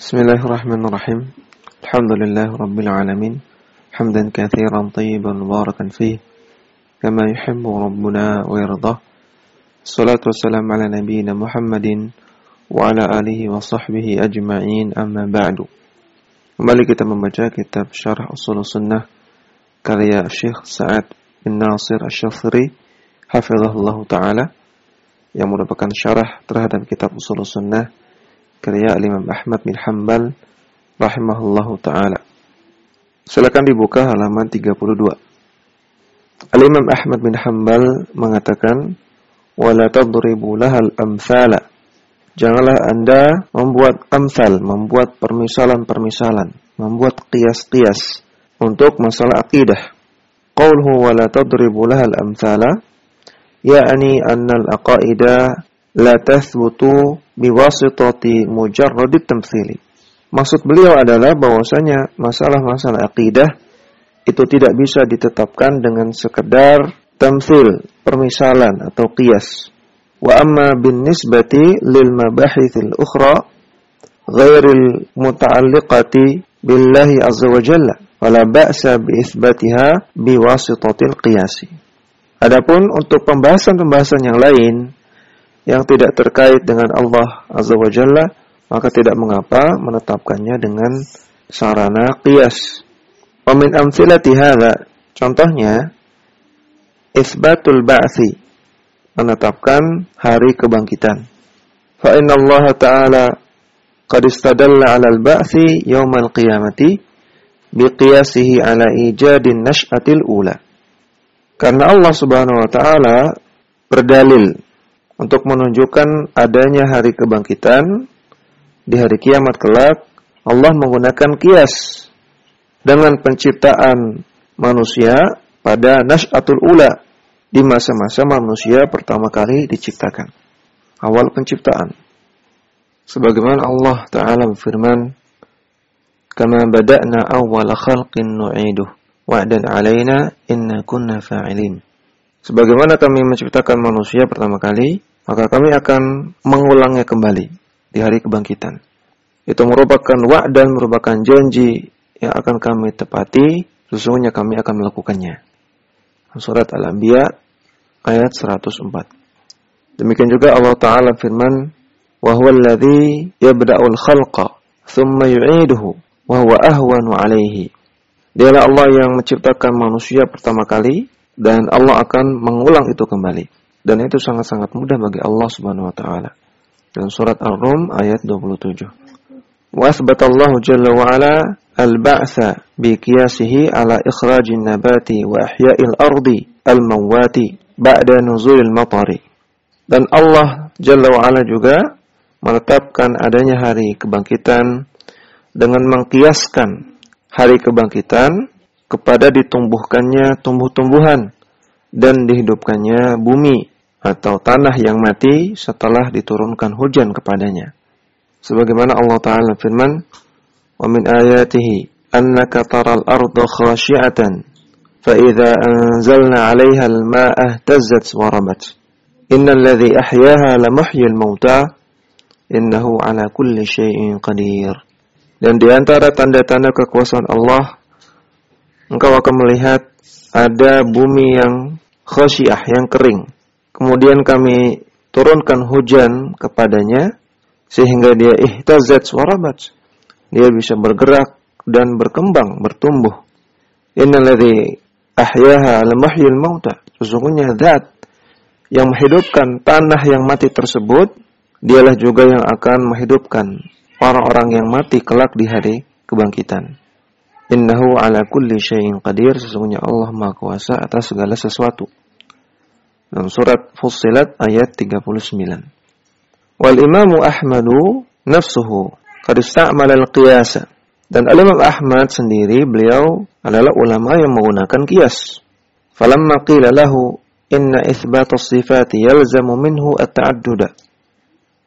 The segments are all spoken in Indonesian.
بسم الله الرحمن الرحيم الحمد لله رب العالمين حمدا كثيرا طيبا مباركا فيه كما يحب ربنا ويرضاه الصلاة والسلام على نبينا محمد وعلى آله وصحبه أجمعين أما بعد Kembali kita membaca kitab Syarah Usul Sunnah karya Syekh Sa'ad bin Nasir Asy-Syafiri hafizahullah taala yang merupakan syarah terhadap kitab Usul Sunnah karya Imam Ahmad bin Hanbal rahimahullahu taala. Silakan dibuka halaman 32. Al-Imam Ahmad bin Hanbal mengatakan wala tadribu lahal amthala Janganlah Anda membuat amsal, membuat permisalan-permisalan, membuat qiyas-qiyas untuk masalah akidah. Qawluhu wa la tadribu lahal amthala ya'ni anna al-aqaida la tathbutu biwasitati mujarradit tamthili. Maksud beliau adalah bahwasanya masalah-masalah akidah itu tidak bisa ditetapkan dengan sekedar tamthil, permisalan atau qiyas. Wa amma bin nisbati lil mabahithil ukhra ghairil muta'alliqati billahi azza wa jalla wala ba'sa bi itsbatiha biwasitatil qiyasi. Adapun untuk pembahasan-pembahasan yang lain yang tidak terkait dengan Allah azza wa jalla maka tidak mengapa menetapkannya dengan sarana qiyas. Wa min amthilati hadza contohnya isbatul ba'thi menetapkan hari kebangkitan. Fa inna Allah Ta'ala qad istadalla 'ala al-ba'thi yawm al-qiyamati biqiyasihi 'ala ijadin nash'atil ula. Karena Allah Subhanahu wa taala berdalil untuk menunjukkan adanya hari kebangkitan di hari kiamat kelak Allah menggunakan kias dengan penciptaan manusia pada nash'atul ula di masa-masa manusia pertama kali diciptakan. Awal penciptaan. Sebagaimana Allah Ta'ala berfirman, Kama bada'na awwala khalqin nu'iduh, wa'dan alaina inna kunna fa'ilin. Sebagaimana kami menciptakan manusia pertama kali, maka kami akan mengulangnya kembali di hari kebangkitan. Itu merupakan wa'dan, merupakan janji yang akan kami tepati, sesungguhnya kami akan melakukannya. Surat Al-Anbiya ayat 104. Demikian juga Allah Ta'ala firman, وَهُوَ الَّذِي يَبْدَأُ الْخَلْقَ ثُمَّ يُعِيدُهُ وَهُوَ أَهْوَنُ عَلَيْهِ Dialah Allah yang menciptakan manusia pertama kali dan Allah akan mengulang itu kembali. Dan itu sangat-sangat mudah bagi Allah Subhanahu wa taala. Dan surat Ar-Rum ayat 27. Wa athbatallahu jalla wa ala al-ba'tha bi qiyasihi ala ikhrajin nabati wa ihya'il ardi al-mawati ba'da nuzulil matari. Dan Allah Jalla wa'ala juga menetapkan adanya hari kebangkitan dengan mengkiaskan hari kebangkitan kepada ditumbuhkannya tumbuh-tumbuhan dan dihidupkannya bumi atau tanah yang mati setelah diturunkan hujan kepadanya. Sebagaimana Allah Ta'ala firman, وَمِنْ min ayatihi annaka taral arda khashi'atan فإذا أنزلنا عليها الماء اهتزت وربت إن الذي أحياها لمحيي الموتى إنه على كل شيء قدير dan di antara tanda-tanda kekuasaan Allah engkau akan melihat ada bumi yang khasyiah yang kering kemudian kami turunkan hujan kepadanya sehingga dia ihtazat warabat dia bisa bergerak dan berkembang bertumbuh innalladzi ahyaha lamahyil mauta. Sesungguhnya zat yang menghidupkan tanah yang mati tersebut, dialah juga yang akan menghidupkan orang-orang yang mati kelak di hari kebangkitan. Innahu ala kulli syai'in qadir. Sesungguhnya Allah Maha Kuasa atas segala sesuatu. Dalam surat Fussilat ayat 39. Wal imamu Ahmadu nafsuhu qad ista'mala al-qiyasa dan Al-Imam Ahmad sendiri beliau adalah ulama yang menggunakan kias. Falamma qila lahu inna itsbat as-sifati yalzamu minhu at-ta'adduda.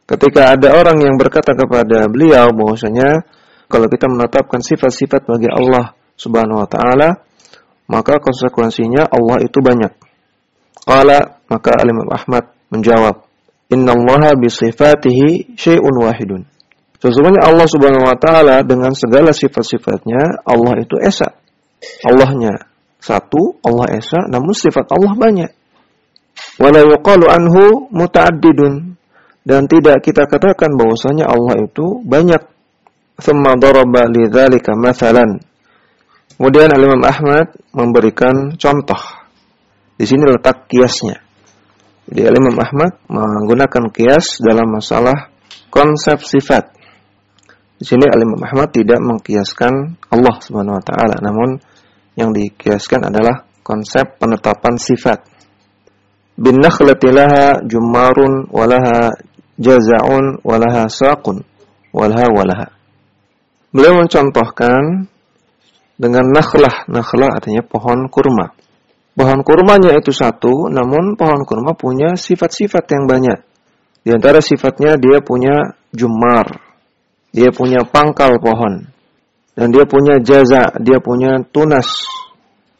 Ketika ada orang yang berkata kepada beliau bahwasanya kalau kita menetapkan sifat-sifat bagi Allah Subhanahu wa taala, maka konsekuensinya Allah itu banyak. Qala maka Al-Imam Ahmad menjawab, "Innallaha bi sifatihi syai'un wahidun." Sesungguhnya Allah Subhanahu wa taala dengan segala sifat-sifatnya Allah itu esa. Allahnya satu, Allah esa, namun sifat Allah banyak. Wala yuqalu anhu muta'addidun dan tidak kita katakan bahwasanya Allah itu banyak. Thumma daraba lidzalika mathalan. Kemudian Imam Ahmad memberikan contoh. Di sini letak kiasnya. Jadi Imam Ahmad menggunakan kias dalam masalah konsep sifat. Di sini Imam Ahmad tidak mengkiaskan Allah Subhanahu wa taala, namun yang dikiaskan adalah konsep penetapan sifat. Bin nakhlati laha jumarun walaha jaza'un walaha saqun walaha walaha. Beliau mencontohkan dengan nakhlah. Nakhlah artinya pohon kurma. Pohon kurmanya itu satu, namun pohon kurma punya sifat-sifat yang banyak. Di antara sifatnya dia punya jumar. Dia punya pangkal pohon. Dan dia punya jaza, dia punya tunas.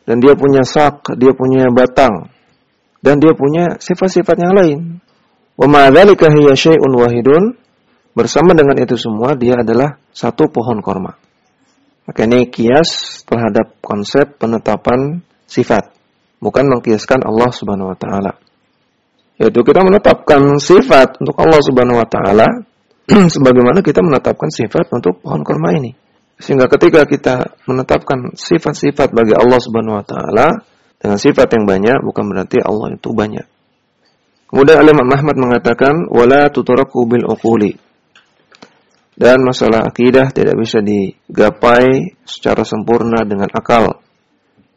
Dan dia punya sak, dia punya batang. Dan dia punya sifat-sifat yang lain. Wa ma'adzalika hiya wahidun. Bersama dengan itu semua dia adalah satu pohon korma. Maka ini kias terhadap konsep penetapan sifat. Bukan mengkiaskan Allah subhanahu wa ta'ala. Yaitu kita menetapkan sifat untuk Allah subhanahu wa ta'ala. sebagaimana kita menetapkan sifat untuk pohon korma ini. Sehingga ketika kita menetapkan sifat-sifat bagi Allah subhanahu wa ta'ala. Dengan sifat yang banyak bukan berarti Allah itu banyak. Kemudian Imam Ahmad mengatakan wala tutraku bil uquli. Dan masalah akidah tidak bisa digapai secara sempurna dengan akal.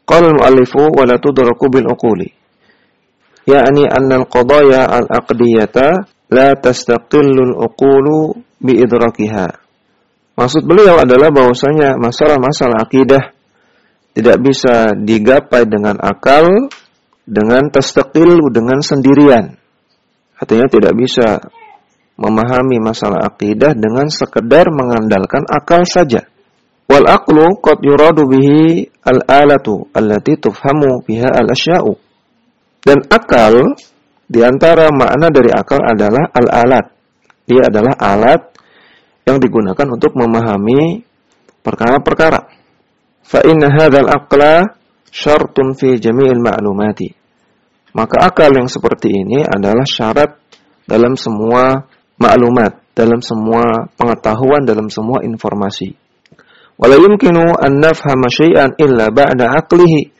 Qala al-muallifu wala tudraku bil uquli. Yani anna al-qadaya al-aqdiyata la tastaqillu al-uqulu bi idrakiha. Maksud beliau adalah bahwasanya masalah-masalah akidah tidak bisa digapai dengan akal dengan tastaqil dengan sendirian. Artinya tidak bisa memahami masalah akidah dengan sekedar mengandalkan akal saja. Wal aqlu qad yuradu bihi al-alatu allati tufhamu biha al-asya'u. Dan akal di antara makna dari akal adalah al-alat. Dia adalah alat yang digunakan untuk memahami perkara-perkara. Fa inna hadzal aqla syartun fi jami'il ma'lumati maka akal yang seperti ini adalah syarat dalam semua maklumat, dalam semua pengetahuan, dalam semua informasi. Wala yumkinu an nafhama syai'an illa ba'da aqlihi.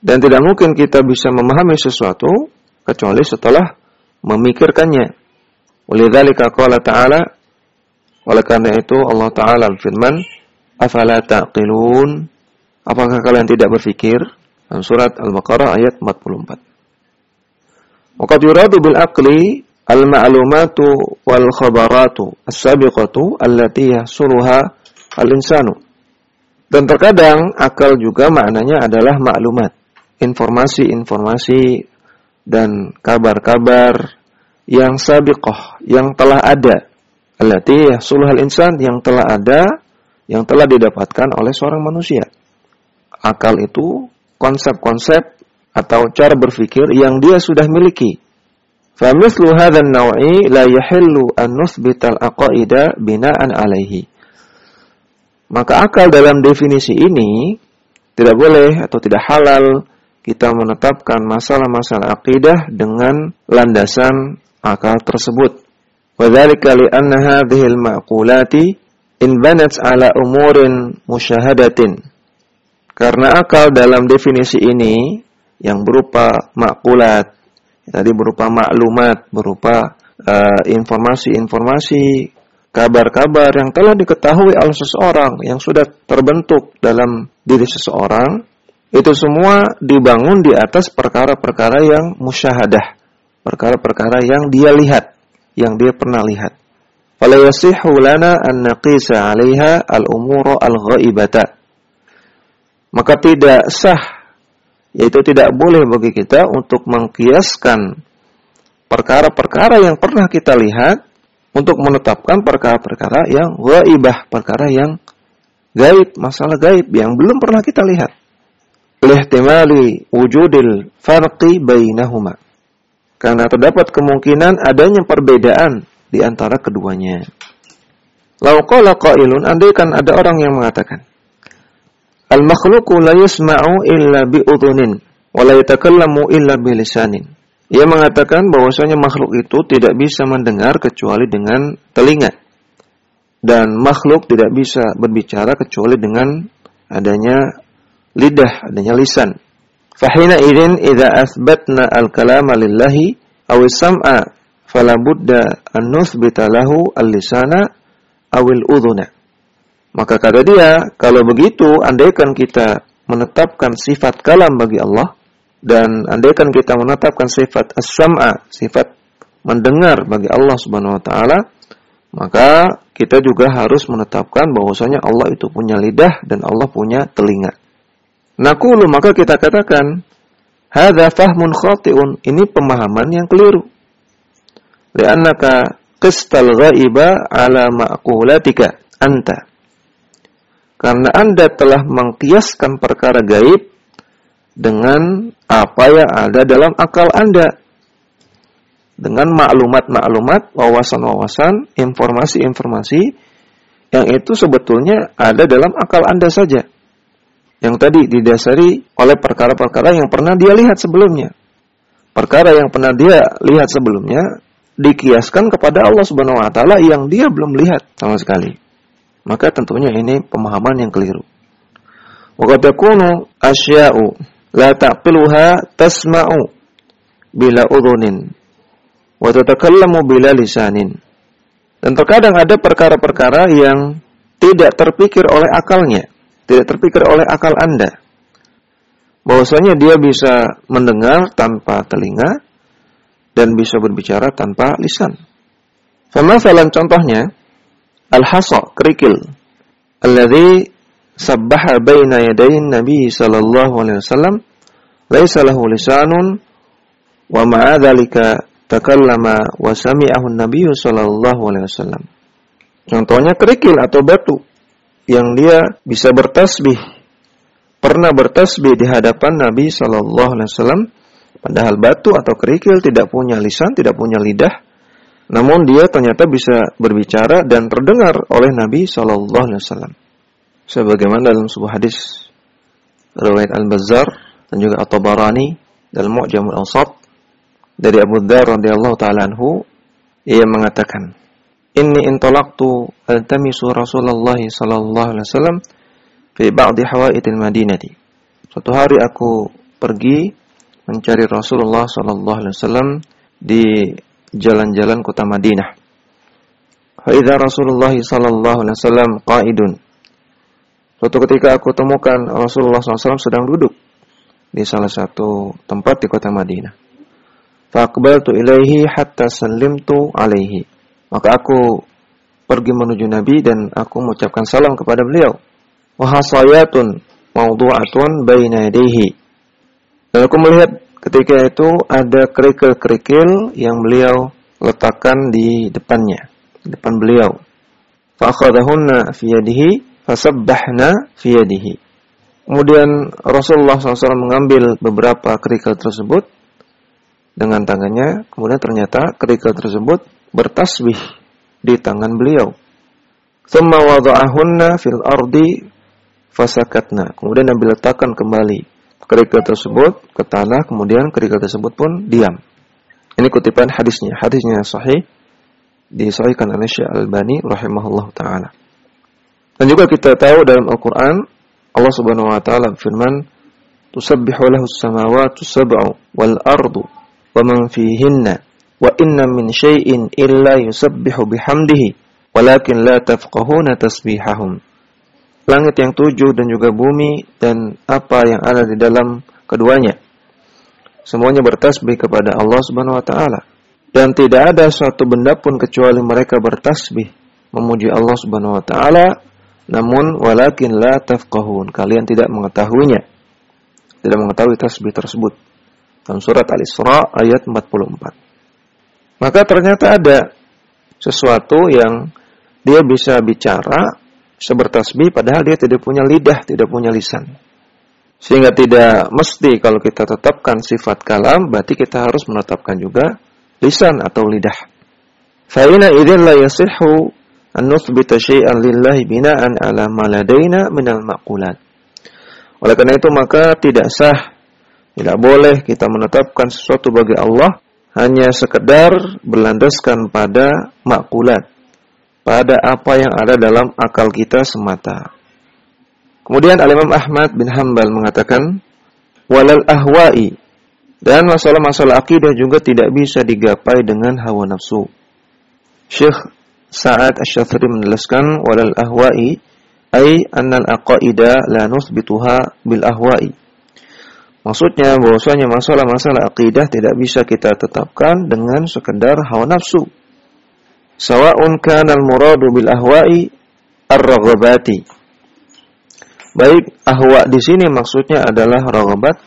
Dan tidak mungkin kita bisa memahami sesuatu kecuali setelah memikirkannya. Walidzalika qala ta'ala oleh karena itu Allah Ta'ala firman Afala taqilun Apakah kalian tidak berfikir? Dalam surat Al-Baqarah ayat 44 Waqad yuradu bil aqli al ma'lumatu wal khabaratu as-sabiqatu allati yahsuluha al insanu. Dan terkadang akal juga maknanya adalah maklumat, informasi-informasi dan kabar-kabar yang sabiqah, yang telah ada. Allati yahsuluha al insan yang telah ada, yang telah didapatkan oleh seorang manusia. Akal itu konsep-konsep atau cara berpikir yang dia sudah miliki. Famithlu hadzal naw'i la yahillu an nuthbita al-aqaida bina'an alaihi. Maka akal dalam definisi ini tidak boleh atau tidak halal kita menetapkan masalah-masalah akidah dengan landasan akal tersebut. Wadzalika li'anna hadhihi al-ma'qulati in banat ala umurin musyahadatin. Karena akal dalam definisi ini yang berupa makulat, tadi berupa maklumat, berupa eh, informasi-informasi, uh, kabar-kabar yang telah diketahui oleh seseorang yang sudah terbentuk dalam diri seseorang, itu semua dibangun di atas perkara-perkara yang musyahadah, perkara-perkara yang dia lihat, yang dia pernah lihat. Fala an naqisa 'alaiha al-umura al-ghaibata. Maka tidak sah yaitu tidak boleh bagi kita untuk mengkiaskan perkara-perkara yang pernah kita lihat untuk menetapkan perkara-perkara yang ghaibah, perkara yang gaib, masalah gaib yang belum pernah kita lihat. Lihtimali wujudil farqi bainahuma. Karena terdapat kemungkinan adanya perbedaan di antara keduanya. Lau qala qailun andaikan ada orang yang mengatakan Al makhluqu la yasma'u illa bi udhunin wa la yatakallamu illa bi lisanin. Ia mengatakan bahwasanya makhluk itu tidak bisa mendengar kecuali dengan telinga. Dan makhluk tidak bisa berbicara kecuali dengan adanya lidah, adanya lisan. Fahina idin idza athbatna al-kalama lillahi aw sam'a fala budda an nuthbita lahu al-lisana awil udhuna. Maka kata dia, kalau begitu andaikan kita menetapkan sifat kalam bagi Allah dan andaikan kita menetapkan sifat as-sam'a, sifat mendengar bagi Allah Subhanahu wa taala, maka kita juga harus menetapkan bahwasanya Allah itu punya lidah dan Allah punya telinga. Nakulu maka kita katakan hadza fahmun khati'un, ini pemahaman yang keliru. Li'annaka qistal ghaiba ala ma'qulatika anta karena Anda telah mengkiaskan perkara gaib dengan apa yang ada dalam akal Anda. Dengan maklumat-maklumat, wawasan-wawasan, informasi-informasi yang itu sebetulnya ada dalam akal Anda saja. Yang tadi didasari oleh perkara-perkara yang pernah dia lihat sebelumnya. Perkara yang pernah dia lihat sebelumnya dikiaskan kepada Allah Subhanahu wa taala yang dia belum lihat sama sekali maka tentunya ini pemahaman yang keliru. Wa qad asya'u la taqiluha tasma'u bila udhunin wa tatakallamu bila lisanin. Dan terkadang ada perkara-perkara yang tidak terpikir oleh akalnya, tidak terpikir oleh akal Anda. Bahwasanya dia bisa mendengar tanpa telinga dan bisa berbicara tanpa lisan. Sama contohnya, al-hasa kerikil alladhi sabbaha baina yadayin nabi sallallahu alaihi wasallam laisa lahu lisanun wa ma'a dhalika takallama wa sami'ahu nabi sallallahu alaihi wasallam contohnya kerikil atau batu yang dia bisa bertasbih pernah bertasbih di hadapan Nabi sallallahu alaihi wasallam padahal batu atau kerikil tidak punya lisan tidak punya lidah namun dia ternyata bisa berbicara dan terdengar oleh Nabi Shallallahu Alaihi Wasallam. Sebagaimana dalam sebuah hadis riwayat Al Bazzar dan juga At Tabarani dalam Mu'jamul Awsat dari Abu Dzar radhiyallahu taala anhu ia mengatakan Inni intalaqtu altamisu Rasulullah sallallahu alaihi wasallam fi ba'di hawaitil Madinati. Suatu hari aku pergi mencari Rasulullah sallallahu alaihi wasallam di jalan-jalan kota Madinah. Faidha Rasulullah sallallahu alaihi wasallam qaidun. Suatu ketika aku temukan Rasulullah SAW sedang duduk di salah satu tempat di kota Madinah. Faqbaltu ilaihi hatta sallimtu alaihi. Maka aku pergi menuju Nabi dan aku mengucapkan salam kepada beliau. Wahasayatun mawdu'atun baina yadayhi. Dan aku melihat Ketika itu ada kerikil-kerikil yang beliau letakkan di depannya, di depan beliau. Fakhadahunna fi yadihi fasabbahna fi yadihi. Kemudian Rasulullah SAW mengambil beberapa kerikil tersebut dengan tangannya. Kemudian ternyata kerikil tersebut bertasbih di tangan beliau. Thumma wada'ahunna fil ardi fasakatna. Kemudian Nabi letakkan kembali kerikil tersebut ke tanah, kemudian kerikil tersebut pun diam. Ini kutipan hadisnya. Hadisnya sahih disahihkan oleh Syekh Al-Albani rahimahullah taala. Dan juga kita tahu dalam Al-Qur'an Allah Subhanahu wa taala berfirman, "Tusabbihu lahu as-samawati sab'u wal ardu wa man fihinna wa inna min syai'in illa yusabbihu bihamdihi walakin la tafqahuna tasbihahum." langit yang tujuh dan juga bumi dan apa yang ada di dalam keduanya. Semuanya bertasbih kepada Allah Subhanahu wa taala. Dan tidak ada suatu benda pun kecuali mereka bertasbih memuji Allah Subhanahu wa taala, namun walakin la tafqahun. Kalian tidak mengetahuinya. Tidak mengetahui tasbih tersebut. Dalam surat Al-Isra ayat 44. Maka ternyata ada sesuatu yang dia bisa bicara bisa bertasbih padahal dia tidak punya lidah, tidak punya lisan. Sehingga tidak mesti kalau kita tetapkan sifat kalam, berarti kita harus menetapkan juga lisan atau lidah. Fa'ina idzin la yasihhu an nuthbita syai'an lillahi bina'an ala ma ladaina minal maqulat. Oleh karena itu maka tidak sah, tidak boleh kita menetapkan sesuatu bagi Allah hanya sekedar berlandaskan pada makulat, pada apa yang ada dalam akal kita semata. Kemudian Al-Imam Ahmad bin Hambal mengatakan, walal ahwa'i, dan masalah-masalah akidah juga tidak bisa digapai dengan hawa nafsu. Syekh Sa'ad Asy-Syafiri menjelaskan walal ahwa'i ay annal aqaida la nuthbituha bil ahwa'i. Maksudnya bahwasanya masalah-masalah akidah tidak bisa kita tetapkan dengan sekedar hawa nafsu. Sawa'un kana al-muradu bil ahwa'i ar-raghabati. Baik ahwa di sini maksudnya adalah raghabat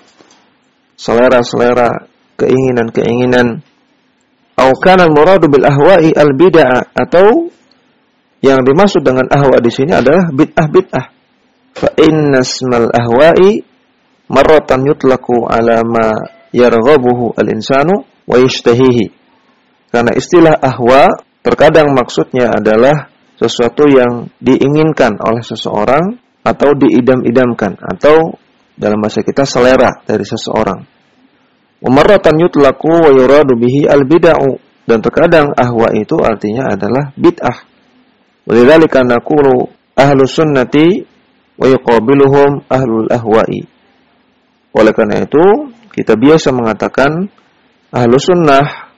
selera-selera, keinginan-keinginan Au kana muradu bil ahwa'i al bid'ah atau yang dimaksud dengan ahwa di sini adalah bid'ah bid'ah. Fa inna ismal ahwa'i marratan yutlaku ala ma yarghabuhu al insanu wa yashtahihi. Karena istilah ahwa terkadang maksudnya adalah sesuatu yang diinginkan oleh seseorang atau diidam-idamkan atau dalam bahasa kita selera dari seseorang. Umaratan yutlaku wa yuradu bihi al bid'ah dan terkadang ahwa itu artinya adalah bid'ah. Walidzalika naqulu ahlu sunnati wa yuqabiluhum ahlul ahwa'i. Oleh karena itu, kita biasa mengatakan ahlu sunnah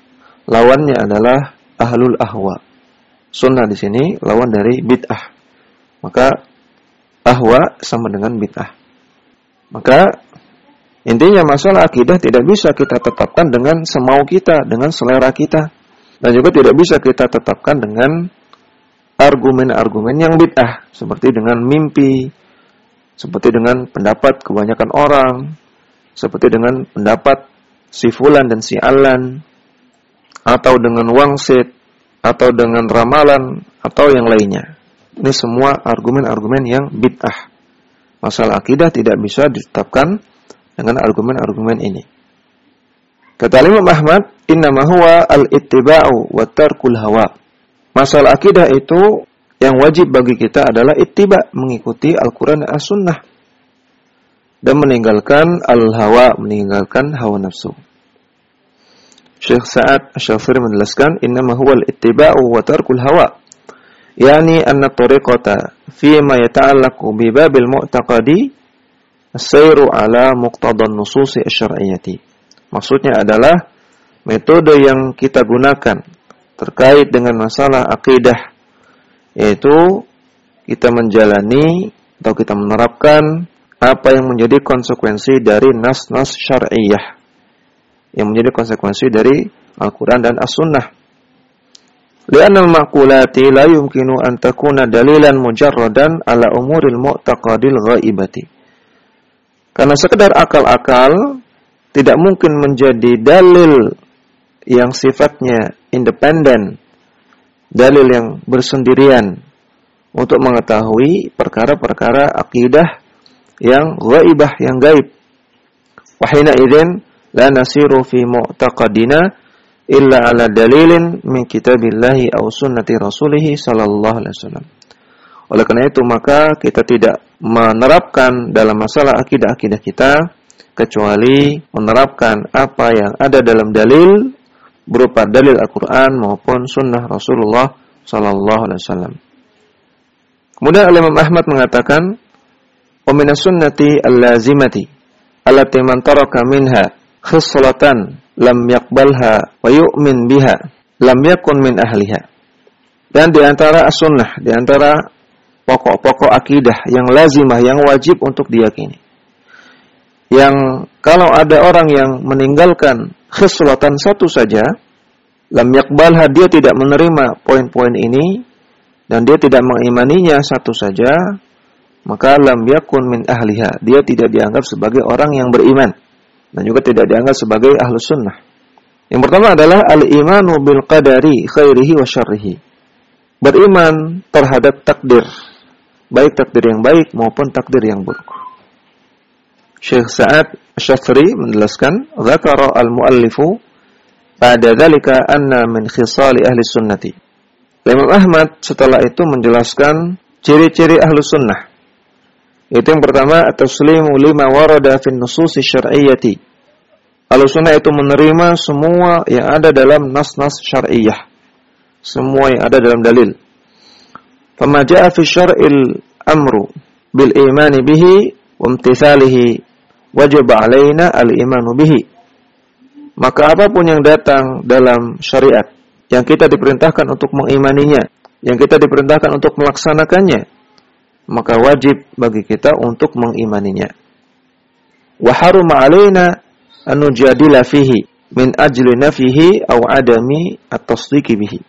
lawannya adalah ahlul ahwa. Sunnah di sini lawan dari bid'ah. Maka ahwa sama dengan bid'ah. Maka Intinya masalah akidah tidak bisa kita tetapkan dengan semau kita, dengan selera kita. Dan juga tidak bisa kita tetapkan dengan argumen-argumen yang bid'ah. Seperti dengan mimpi, seperti dengan pendapat kebanyakan orang, seperti dengan pendapat si fulan dan si alan, atau dengan wangsit, atau dengan ramalan, atau yang lainnya. Ini semua argumen-argumen yang bid'ah. Masalah akidah tidak bisa ditetapkan dengan argumen-argumen ini. Kata Imam Ahmad, "Innama huwa al-ittiba'u wa tarkul hawa." Masalah akidah itu yang wajib bagi kita adalah ittiba, mengikuti Al-Qur'an dan As-Sunnah dan meninggalkan al-hawa, meninggalkan hawa nafsu. Syekh Sa'ad Asy-Syafiri menjelaskan, "Innama huwa al-ittiba'u wa tarkul hawa." Yani anna tariqata fi ma yata'allaqu bi babil mu'taqadi Sairu ala muqtadan nususi syar'iyyati. Maksudnya adalah metode yang kita gunakan terkait dengan masalah akidah yaitu kita menjalani atau kita menerapkan apa yang menjadi konsekuensi dari nas-nas syar'iyyah yang menjadi konsekuensi dari Al-Qur'an dan As-Sunnah. Lianna al-maqulati la yumkinu an takuna dalilan mujarradan ala umuril mu'taqadil ghaibati. Karena sekedar akal-akal tidak mungkin menjadi dalil yang sifatnya independen, dalil yang bersendirian untuk mengetahui perkara-perkara akidah yang ghaibah, yang gaib. Wahina idzin la nasiru fi mu'taqadina illa ala dalilin min kitabillahi aw sunnati rasulih sallallahu alaihi wasallam. Oleh karena itu maka kita tidak menerapkan dalam masalah akidah-akidah kita kecuali menerapkan apa yang ada dalam dalil berupa dalil Al-Qur'an maupun sunnah Rasulullah sallallahu alaihi wasallam. Kemudian Imam Ahmad mengatakan, "Wa minas sunnati al-lazimati allati man taraka minha khislatan lam yaqbalha wa yu'min biha lam yakun min ahliha." Dan di antara as-sunnah, di antara pokok-pokok akidah yang lazimah, yang wajib untuk diyakini. Yang kalau ada orang yang meninggalkan kesulatan satu saja, lam yakbalha dia tidak menerima poin-poin ini dan dia tidak mengimaninya satu saja, maka lam yakun min ahliha. Dia tidak dianggap sebagai orang yang beriman dan juga tidak dianggap sebagai ahlu sunnah. Yang pertama adalah al-imanu bil qadari khairihi wa syarrihi. Beriman terhadap takdir baik takdir yang baik maupun takdir yang buruk. Syekh Sa'ad Syafri menjelaskan, "Dzakara al-muallifu pada dzalika anna min khisali ahli sunnati Imam Ahmad setelah itu menjelaskan ciri-ciri ahlu sunnah. Itu yang pertama, taslimu lima warada fin nususi syar'iyyati. Ahlu sunnah itu menerima semua yang ada dalam nas-nas syar'iyah. Semua yang ada dalam dalil. Fi syar'il amru bil imani bihi wa imtithalihi wajib alaina al imanu bihi. Maka apa pun yang datang dalam syariat yang kita diperintahkan untuk mengimaninya, yang kita diperintahkan untuk melaksanakannya, maka wajib bagi kita untuk mengimaninya. Wa haruma alaina an nujadila fihi min ajli nafihi aw adami at-tasdiqi bihi.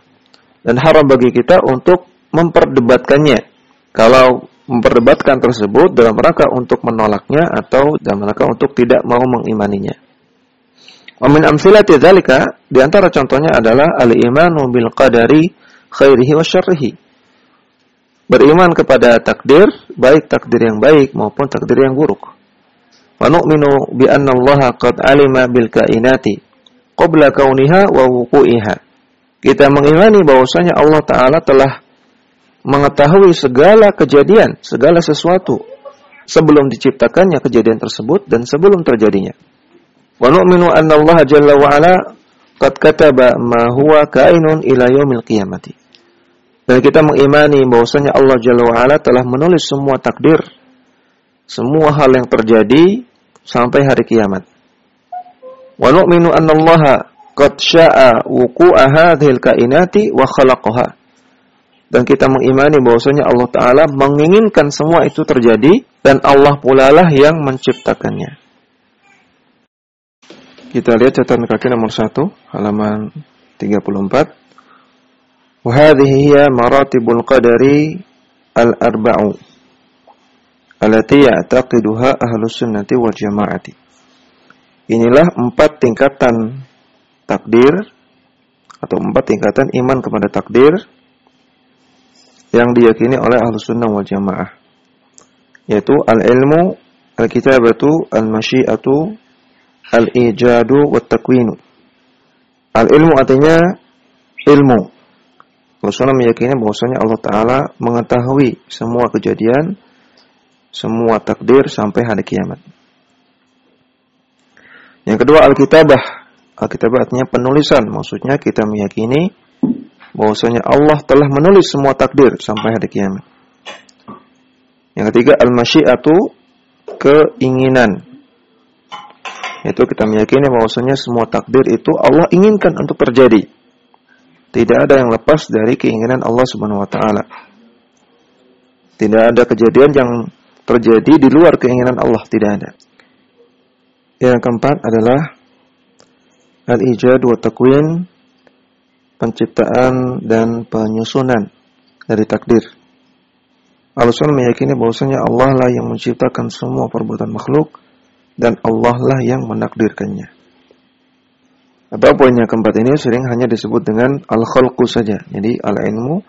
Dan haram bagi kita untuk memperdebatkannya. Kalau memperdebatkan tersebut dalam rangka untuk menolaknya atau dalam rangka untuk tidak mau mengimaninya. Wa min amsilati dzalika di antara contohnya adalah al-imanu bil qadari khairihi wa syarrihi. Beriman kepada takdir, baik takdir yang baik maupun takdir yang buruk. Wa nu'minu bi anna Allah qad alima bil kainati qabla kauniha wa wuqu'iha. Kita mengimani bahwasanya Allah taala telah mengetahui segala kejadian, segala sesuatu sebelum diciptakannya kejadian tersebut dan sebelum terjadinya. Wa nu'minu anna Allah jalla wa ala qad kataba ma huwa kainun ila yaumil qiyamati. Dan kita mengimani bahwasanya Allah jalla wa ala telah menulis semua takdir, semua hal yang terjadi sampai hari kiamat. Wa nu'minu anna Allah qad sya'a wuqu'a hadhil kainati wa khalaqaha. Dan kita mengimani bahwasanya Allah Ta'ala menginginkan semua itu terjadi dan Allah pula lah yang menciptakannya. Kita lihat catatan kaki nomor 1 halaman 34. Wahadhihi hiya maratibul qadari al-arba'u allati ya'taqiduha ahlus sunnati wal jama'ati. Inilah empat tingkatan takdir atau empat tingkatan iman kepada takdir yang diyakini oleh ahlus sunnah wal jamaah yaitu al-ilmu, al-kitabatu, al-masyiatu, al-ijadu wa takwinu. Al-ilmu artinya ilmu. Rasulullah meyakini bahwasanya Allah Ta'ala mengetahui semua kejadian, semua takdir sampai hari kiamat. Yang kedua Al-Kitabah. Al-Kitabah artinya penulisan. Maksudnya kita meyakini bahwasanya Allah telah menulis semua takdir sampai hari kiamat. Yang ketiga Al-Masyiatu keinginan itu kita meyakini bahwasanya semua takdir itu Allah inginkan untuk terjadi. Tidak ada yang lepas dari keinginan Allah Subhanahu wa taala. Tidak ada kejadian yang terjadi di luar keinginan Allah, tidak ada. Yang keempat adalah al-ijad wa takwin, penciptaan dan penyusunan dari takdir. Al-Sunnah meyakini bahwasanya Allah lah yang menciptakan semua perbuatan makhluk dan Allah lah yang menakdirkannya. Atau poin yang keempat ini sering hanya disebut dengan al-khalqu saja. Jadi al-ilmu,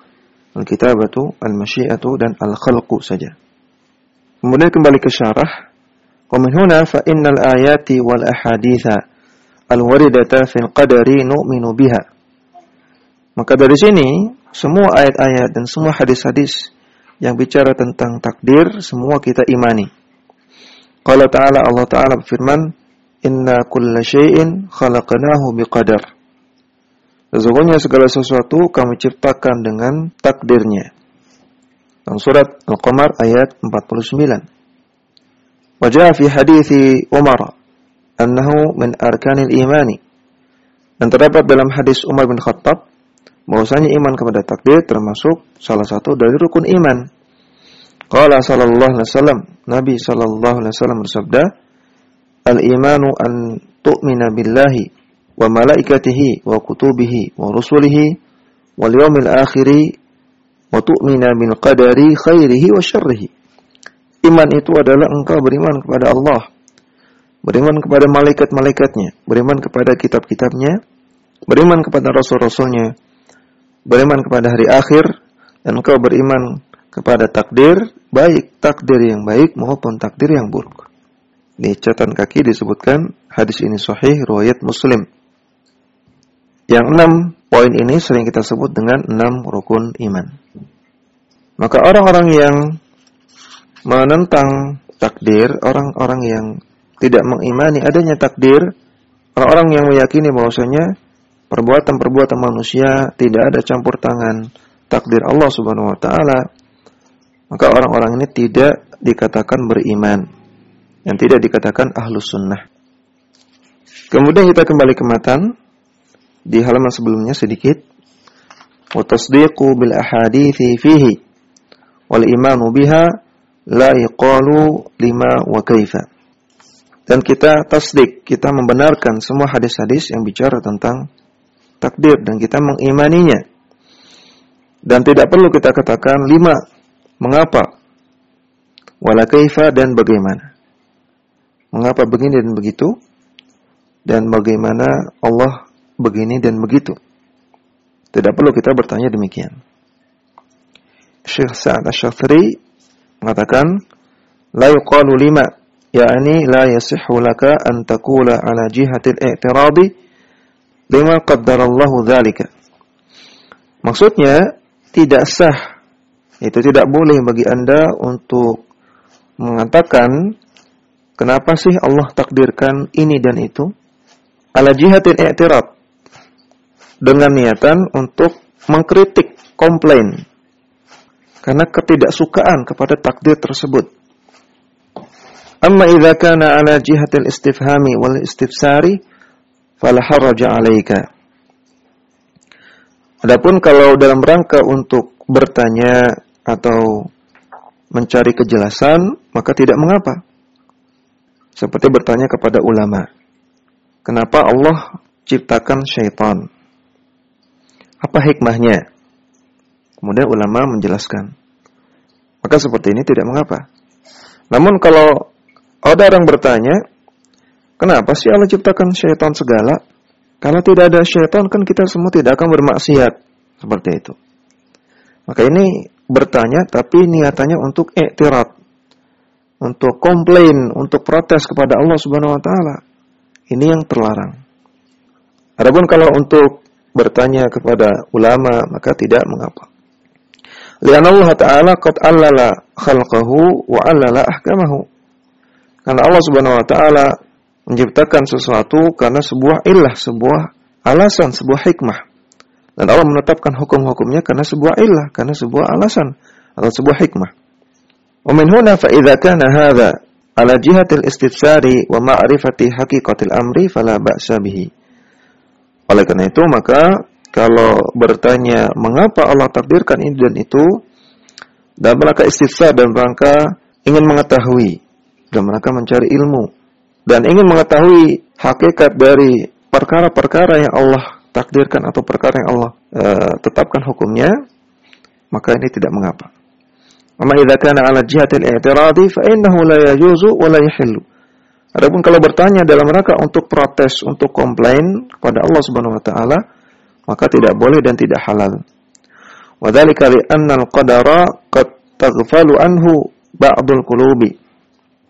al-kitabatu, al-masyiatu dan al-khalqu saja. Kemudian kembali ke syarah. Wa huna fa innal ayati wal ahaditha al-waridata fil qadari nu'minu biha. Maka dari sini semua ayat-ayat dan semua hadis-hadis yang bicara tentang takdir semua kita imani. Qala ta'ala Allah Ta'ala berfirman, "Inna kulla syai'in khalaqnahu biqadar." Sesungguhnya segala sesuatu kami ciptakan dengan takdirnya. Dalam surat Al-Qamar ayat 49. Wajah fi hadithi Umar annahu min arkanil imani. Dan terdapat dalam hadis Umar bin Khattab bahwasanya iman kepada takdir termasuk salah satu dari rukun iman. Qala sallallahu alaihi wasallam, Nabi sallallahu alaihi wasallam bersabda, "Al-imanu an tu'mina billahi wa malaikatihi wa kutubihi wa rusulihi wal yawmil akhiri wa tu'mina bil qadari khairihi wa syarrihi." Iman itu adalah engkau beriman kepada Allah, beriman kepada malaikat-malaikatnya, beriman kepada kitab-kitabnya, beriman kepada rasul-rasulnya, beriman kepada hari akhir, dan engkau beriman kepada takdir, baik takdir yang baik maupun takdir yang buruk. Di catatan kaki disebutkan hadis ini sahih riwayat Muslim. Yang enam, poin ini sering kita sebut dengan enam rukun iman. Maka orang-orang yang menentang takdir, orang-orang yang tidak mengimani adanya takdir, orang-orang yang meyakini bahwasanya perbuatan-perbuatan manusia tidak ada campur tangan takdir Allah Subhanahu wa taala, maka orang-orang ini tidak dikatakan beriman yang tidak dikatakan ahlus sunnah. Kemudian kita kembali ke matan di halaman sebelumnya sedikit. Wa tasdiqu bil ahadithi fihi wal imanu biha la iqalu lima wa kaifa. Dan kita tasdik, kita membenarkan semua hadis-hadis yang bicara tentang takdir dan kita mengimaninya. Dan tidak perlu kita katakan lima, mengapa, wala kaifa dan bagaimana. Mengapa begini dan begitu? Dan bagaimana Allah begini dan begitu? Tidak perlu kita bertanya demikian. Syekh Sa'ad Asy-Syafi'i mengatakan, "La yuqalu lima, yakni la yasihhu laka an taqula ala jihatil i'tiradi lima qaddarallahu dzalika." Maksudnya, tidak sah itu tidak boleh bagi Anda untuk mengatakan kenapa sih Allah takdirkan ini dan itu ala jihatin i'tirad dengan niatan untuk mengkritik, komplain karena ketidaksukaan kepada takdir tersebut. Amma idza kana ala jihatil istifhami wal istifsari fala haraja 'alaika. Adapun kalau dalam rangka untuk bertanya atau mencari kejelasan, maka tidak mengapa. Seperti bertanya kepada ulama, kenapa Allah ciptakan syaitan? Apa hikmahnya? Kemudian ulama menjelaskan. Maka seperti ini tidak mengapa. Namun kalau ada orang bertanya, kenapa sih Allah ciptakan syaitan segala? Kalau tidak ada syaitan kan kita semua tidak akan bermaksiat. Seperti itu. Maka ini bertanya tapi niatannya untuk iktirat, untuk komplain, untuk protes kepada Allah Subhanahu wa taala. Ini yang terlarang. Adapun kalau untuk bertanya kepada ulama maka tidak mengapa. Lian Allah Ta'ala qad allala khalqahu wa allala ahkamahu. Karena Allah Subhanahu wa taala menciptakan sesuatu karena sebuah ilah, sebuah alasan, sebuah hikmah. Dan Allah menetapkan hukum-hukumnya karena sebuah ilah, karena sebuah alasan atau sebuah hikmah. Fa idza kana hadza ala jihatil istifsari wa ma'rifati haqiqatil amri fala ba'sa bihi. Oleh karena itu maka kalau bertanya mengapa Allah takdirkan ini dan itu dalam rangka istifsar dan rangka ingin mengetahui dan rangka mencari ilmu dan ingin mengetahui hakikat dari perkara-perkara yang Allah takdirkan atau perkara yang Allah uh, tetapkan hukumnya, maka ini tidak mengapa. Amma idza kana ala jihatil i'tiradi fa innahu la yajuzu wa la yahillu. Adapun kalau bertanya dalam rangka untuk protes, untuk komplain kepada Allah Subhanahu wa taala, maka tidak boleh dan tidak halal. Wa dzalika li anna al-qadara qad taghfalu anhu ba'dul qulubi.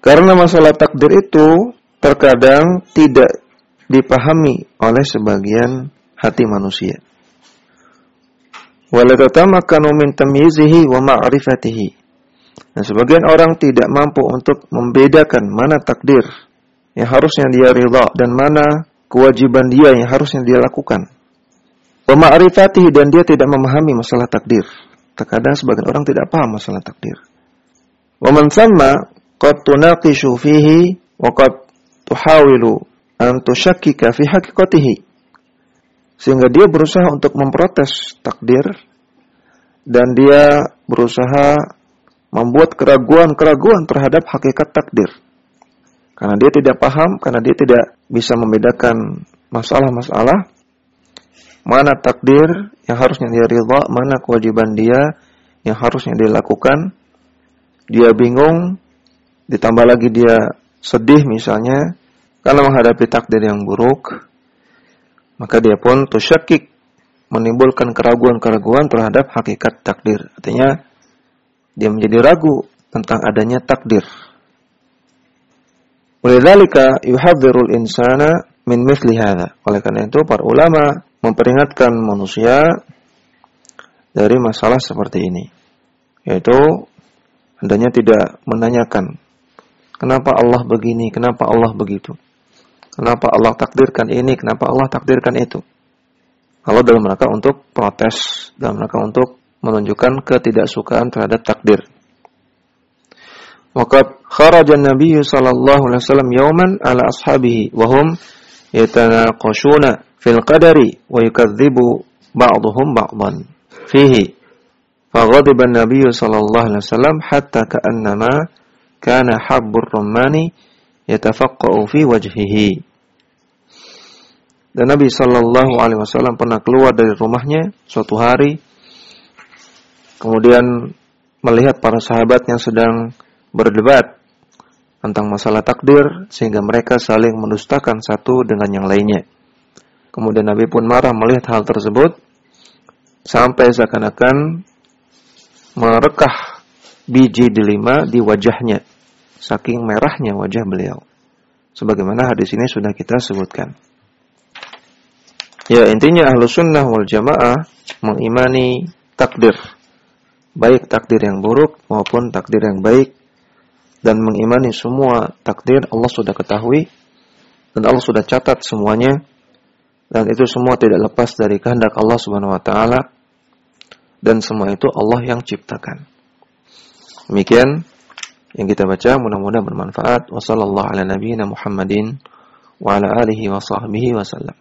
Karena masalah takdir itu terkadang tidak dipahami oleh sebagian hati manusia. Walatatamakanu min tamyizihi wa ma'rifatihi. Dan sebagian orang tidak mampu untuk membedakan mana takdir yang harusnya dia ridha dan mana kewajiban dia yang harusnya dia lakukan. Wa dan dia tidak memahami masalah takdir. Terkadang sebagian orang tidak paham masalah takdir. Wa man thamma qad tunaqishu fihi tuhawilu an tushakkika fi haqiqatihi sehingga dia berusaha untuk memprotes takdir dan dia berusaha membuat keraguan-keraguan terhadap hakikat takdir. Karena dia tidak paham, karena dia tidak bisa membedakan masalah-masalah mana takdir yang harusnya dia ridha, mana kewajiban dia yang harusnya dia lakukan. Dia bingung, ditambah lagi dia sedih misalnya karena menghadapi takdir yang buruk maka dia pun tusyakik menimbulkan keraguan-keraguan terhadap hakikat takdir. Artinya dia menjadi ragu tentang adanya takdir. Walidzalika yuhadzirul insana min mithli hadha. Oleh karena itu para ulama memperingatkan manusia dari masalah seperti ini. Yaitu hendaknya tidak menanyakan kenapa Allah begini, kenapa Allah begitu. Kenapa Allah takdirkan ini, kenapa Allah takdirkan itu. Kalau dalam rangka untuk protes, dalam rangka untuk menunjukkan ketidaksukaan terhadap takdir. Waqad kharaja an-nabiy sallallahu alaihi wasallam yawman ala ashabihi wa hum yatanaqashuna fil qadari wa yukadzibu ba'dhum ba'dhan fihi. Faghadiba an-nabiy sallallahu alaihi wasallam hatta ka'annama kana habbur rumani yatafaqqa'u fi wajhihi. Dan Nabi sallallahu alaihi wasallam pernah keluar dari rumahnya suatu hari kemudian melihat para sahabat yang sedang berdebat tentang masalah takdir sehingga mereka saling mendustakan satu dengan yang lainnya. Kemudian Nabi pun marah melihat hal tersebut sampai seakan-akan merekah biji delima di wajahnya saking merahnya wajah beliau. Sebagaimana hadis ini sudah kita sebutkan. Ya intinya ahlu sunnah wal jamaah mengimani takdir. Baik takdir yang buruk maupun takdir yang baik dan mengimani semua takdir Allah sudah ketahui dan Allah sudah catat semuanya dan itu semua tidak lepas dari kehendak Allah Subhanahu wa taala dan semua itu Allah yang ciptakan. Demikian yang kita baca mudah-mudahan bermanfaat. Wassallallahu ala nabiyyina Muhammadin wa ala alihi wa sahbihi wasallam.